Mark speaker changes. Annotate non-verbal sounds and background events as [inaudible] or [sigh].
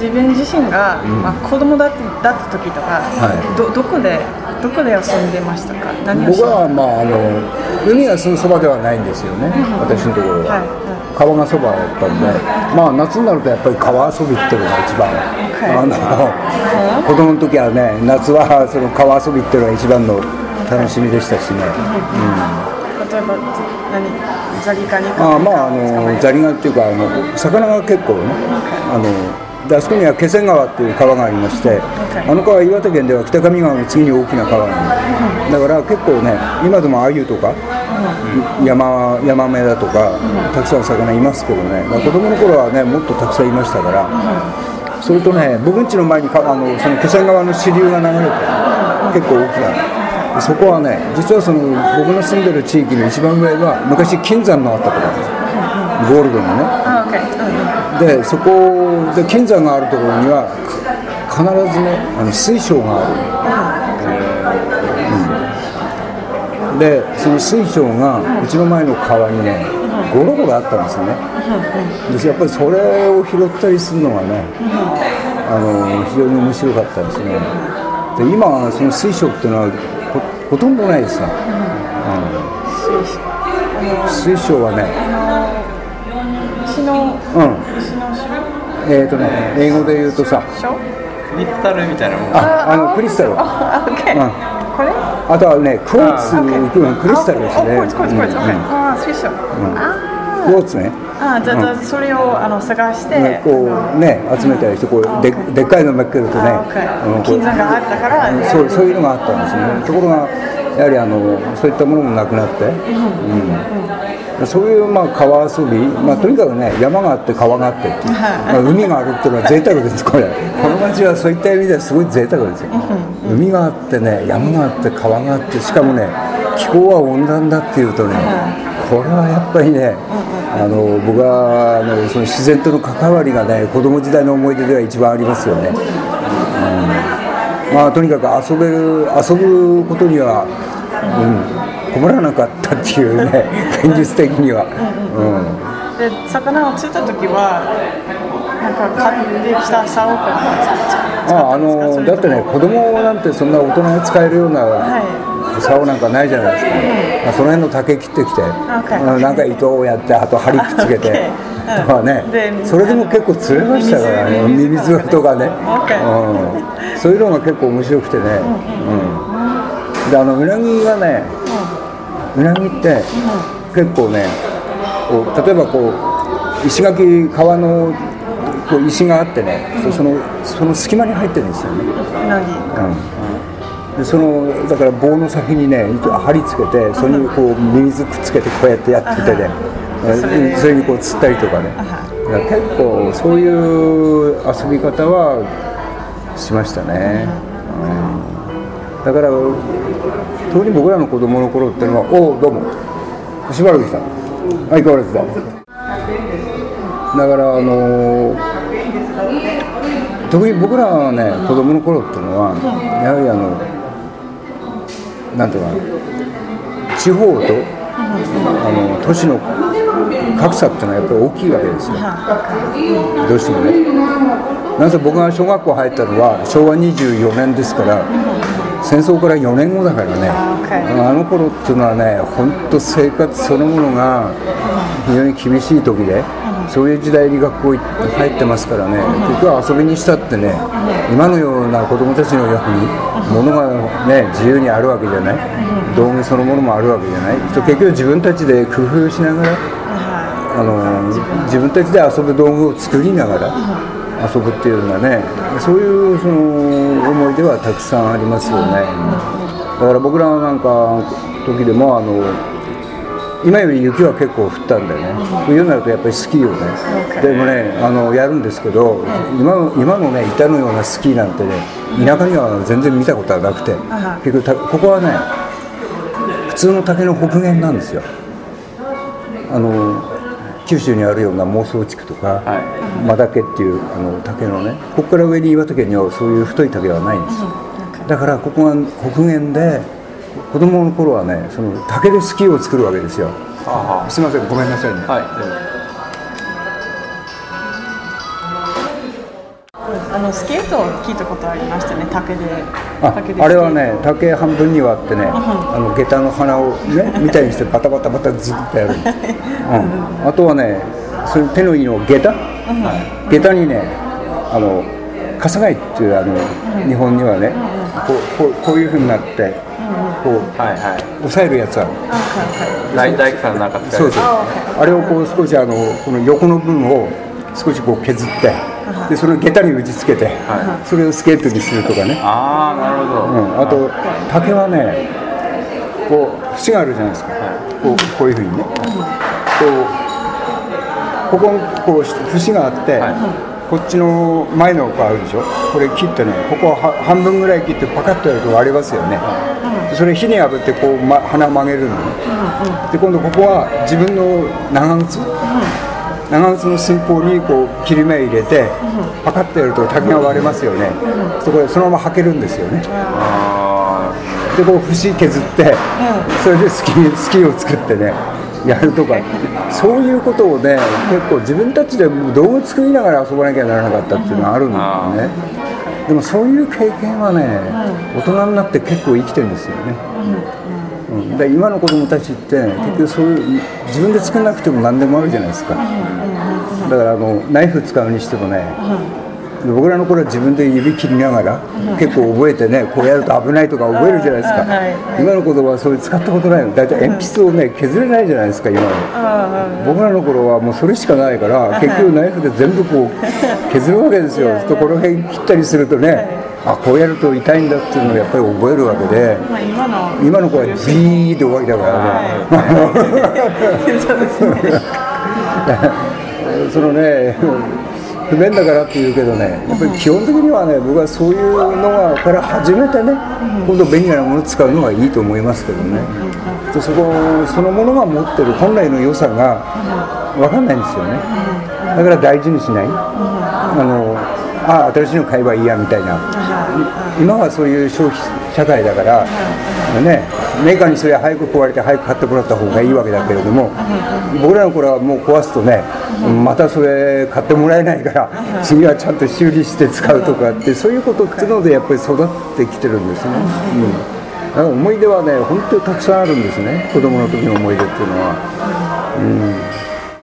Speaker 1: 自分自身が、
Speaker 2: うん。
Speaker 1: まあ、子供だってだった時とか、
Speaker 2: はい。
Speaker 1: どどこでどこで遊んでましたか？何をし
Speaker 2: 僕はまああの海がすぐそばではないんですよね、私のところは、
Speaker 1: はい。は
Speaker 2: 川がそばだったんでまあ夏になるとやっぱり川遊びっていうのが一番、あの子供の時はね夏はその川遊びっていうのが一番の楽しみでしたしね、
Speaker 1: 例えば何？ザリガニ
Speaker 2: ああまああのザリガニっていうかあの魚が結構ねあのであそこには気仙川っていう川がありまして、あの川は岩手県では北上川の次に大きな川なんでだから結構ね今でも鮎とか、山ヤマメだとか、たくさん魚いますけどね。子供の頃はねもっとたくさんいましたから、それとね僕ん家の前にかあのその気仙川の支流が流れて結構大きなでそこはね実はその僕の住んでる地域の一番上は昔金山のあったところなんです。ゴールドのねでそこで金山があるところには必ずねあの水晶がある、うん。でその水晶がうちの前の川にねゴロゴロあったんですよね。でやっぱりそれを拾ったりするのがねあの非常に面白かったですね。で今はその水晶っていうのはほとんどないですよ、うん、水晶はね
Speaker 1: の
Speaker 2: うん。えーとね、英語で言うとさ、
Speaker 1: 種
Speaker 3: クリスタルみたいなもん。
Speaker 2: あ、あのクリスタル。
Speaker 1: あ OK
Speaker 2: うん。
Speaker 1: これ？
Speaker 2: あとはね、クォーツ、
Speaker 1: あ
Speaker 2: うんクリスタルですね。
Speaker 1: あ、これこれこれこれ。
Speaker 2: うんうん。
Speaker 1: あ、スイッシュ。あ
Speaker 2: クォーツね。
Speaker 1: あ、じゃあじゃあそれをあの探して。
Speaker 2: ね、こうね集めたりしてこうででっかいのめっけるとね。
Speaker 1: あ OK
Speaker 2: あのこう。
Speaker 1: 金山があったから
Speaker 2: うんそうそういうのがあったんですね。ところがやはりあのそういったものもなくなって、うん、そういうまあ川遊び、まあ、とにかくね山があって川があってまあ、海があるっていうのは贅沢ですこれ。この町はそういった意味ではすごい贅沢ですよ。海があってね山があって川があってしかもね気候は温暖だっていうとねこれはやっぱりねあの僕はあのその自然との関わりがね子供時代の思い出では一番ありますよね、うん、まあとにかく遊べる遊ぶことには、うん、困らなかったっていうね現実的には、うん。
Speaker 1: で魚を釣った時はなんか買ってきた竿とか使
Speaker 2: ああのだってね子供なんてそんな大人が使えるような竿なんかないじゃないですか、まあ、その辺の竹切ってきて、
Speaker 1: Okay.
Speaker 2: うんなんか糸をやってあと針くっつけて。
Speaker 1: Okay. [laughs]
Speaker 2: とかね
Speaker 1: で
Speaker 2: それでも結構釣れましたからね。
Speaker 1: ミミズ
Speaker 2: ミミズとかね、
Speaker 1: Okay.
Speaker 2: うん、そういうのが結構面白くてね、うん、であのうなぎがねうなぎって結構ねこう例えばこう石垣川のこう石があってね、そそのその隙間に入ってるんですよね、
Speaker 1: うなぎ。
Speaker 2: うん、でそのだから棒の先にね糸針つけてそれにこうミミズくっつけてこうやってやっててね
Speaker 1: それで
Speaker 2: それにこう釣ったりとかね。結構そういう遊び方はしましたね、うん、だから特に僕らの子供の頃っていうのは「おおどうも。しばらく来た。相変わらずだ」だからあの特に僕らはね子供の頃っていうのはやはりあのなんていうかな地方とあの都市の格差っていうのはやっぱり大きいわけですよ。どうしてもね。なぜ僕が小学校入ったのは昭和24年ですから戦争から4年後だからね.あの頃っていうのはね本当生活そのものが非常に厳しい時でそういう時代に学校入ってますからね。結局は遊びにしたってね今のような子供たちのように物がね自由にあるわけじゃない。道具そのものもあるわけじゃない。結局自分たちで工夫しながらあの自分たちで遊ぶ道具を作りながら遊ぶっていうのはねそういうその思い出はたくさんありますよね。だから僕らなんか時でもあの今より雪は結構降ったんだよね。冬になるとやっぱりスキーをね。でもねあのやるんですけど今の今のね板のようなスキーなんてね田舎には全然見たことはなくて結局たここはね普通の竹の北限なんですよ。あの九州にあるような妄想地区とか、真竹っていうあの竹のねここから上に岩手県にはそういう太い竹はないんです。よ、だからここが北限で子供の頃はねその竹でスキーを作るわけですよ。
Speaker 3: あ
Speaker 2: すいませんごめんなさいね、
Speaker 3: はい。
Speaker 1: あのスケートを聞いたことありましたね竹で
Speaker 2: ああれはね竹半分に割ってね、あの下駄の花をね [laughs] みたいにしてバタバタバタずっとやる、[laughs] うん、あとはねその手のいいの下駄、下駄にねあの笠貝っていうあの、日本にはね、こうこうこういうふうになって、こう
Speaker 3: はいはい。
Speaker 2: 押さえるやつある。
Speaker 3: 大大工さんなんか使
Speaker 2: そうそう。あれをこう少しあのこの横の分を少しこう削ってでそれを下駄に打ち付けて、それをスケートにするとかね。
Speaker 3: ああなるほど、
Speaker 2: うん、あと竹はねこう節があるじゃないですか、こうこういうふうにね、こうここにこう節があって、
Speaker 3: はい。
Speaker 2: こっちの前のこうあるでしょ。これ切ってねここは半分ぐらい切ってパカッとやると割れますよね、それ火に炙ってこう、ま、鼻曲げるのね、で今度ここは自分の長靴、長靴の寸法にこう切り目入れて、パカッとやると竹が割れますよね、そこでそのまま履けるんですよね、
Speaker 3: あ
Speaker 2: でこう節削って、それでスキースキーを作ってねやるとか。そういうことをね結構自分たちで道具作りながら遊ばなきゃならなかったっていうのがあるんだよね、でもそういう経験はね、大人になって結構生きてるんですよね、うん。で今の子供たちって、結局そういう自分で作らなくても何でもあるじゃないですか、だからあのナイフ使うにしてもね、僕らの頃は自分で指切りながら、結構覚えてねこうやると危ないとか覚えるじゃないですか、今の子供はそれ使ったことないの。大体鉛筆をね削れないじゃないですか今の。
Speaker 1: あ
Speaker 2: 僕らの頃はもうそれしかないから結局ナイフで全部こう [laughs] 削るわけですよ。とこの辺切ったりするとねあこうやると痛いんだっていうのをやっぱり覚えるわけで。
Speaker 1: ーまあ今の。
Speaker 2: 今の子はビーで終わりだからね、[laughs]
Speaker 1: そうですね。[laughs]
Speaker 2: そのね不便だからって言うけどねやっぱり基本的にはね僕はそういうのがから始めてね今度便利なものを使うのがいいと思いますけどね。でそこそのものが持ってる本来の良さが分かんないんですよね。だから大事にしない。あのあ新しいの買えばいいやみたいな。今はそういう消費社会だから、ね、メーカーにそれは早く壊れて早く買ってもらった方がいいわけだけれども、僕らの頃はもう壊すとね、またそれ買ってもらえないから、次はちゃんと修理して使うとかって、そういうことっていうのでやっぱり育ってきてるんですね。うん。だから思い出はね、本当にたくさんあるんですね、子供の時の思い出っていうのは。うん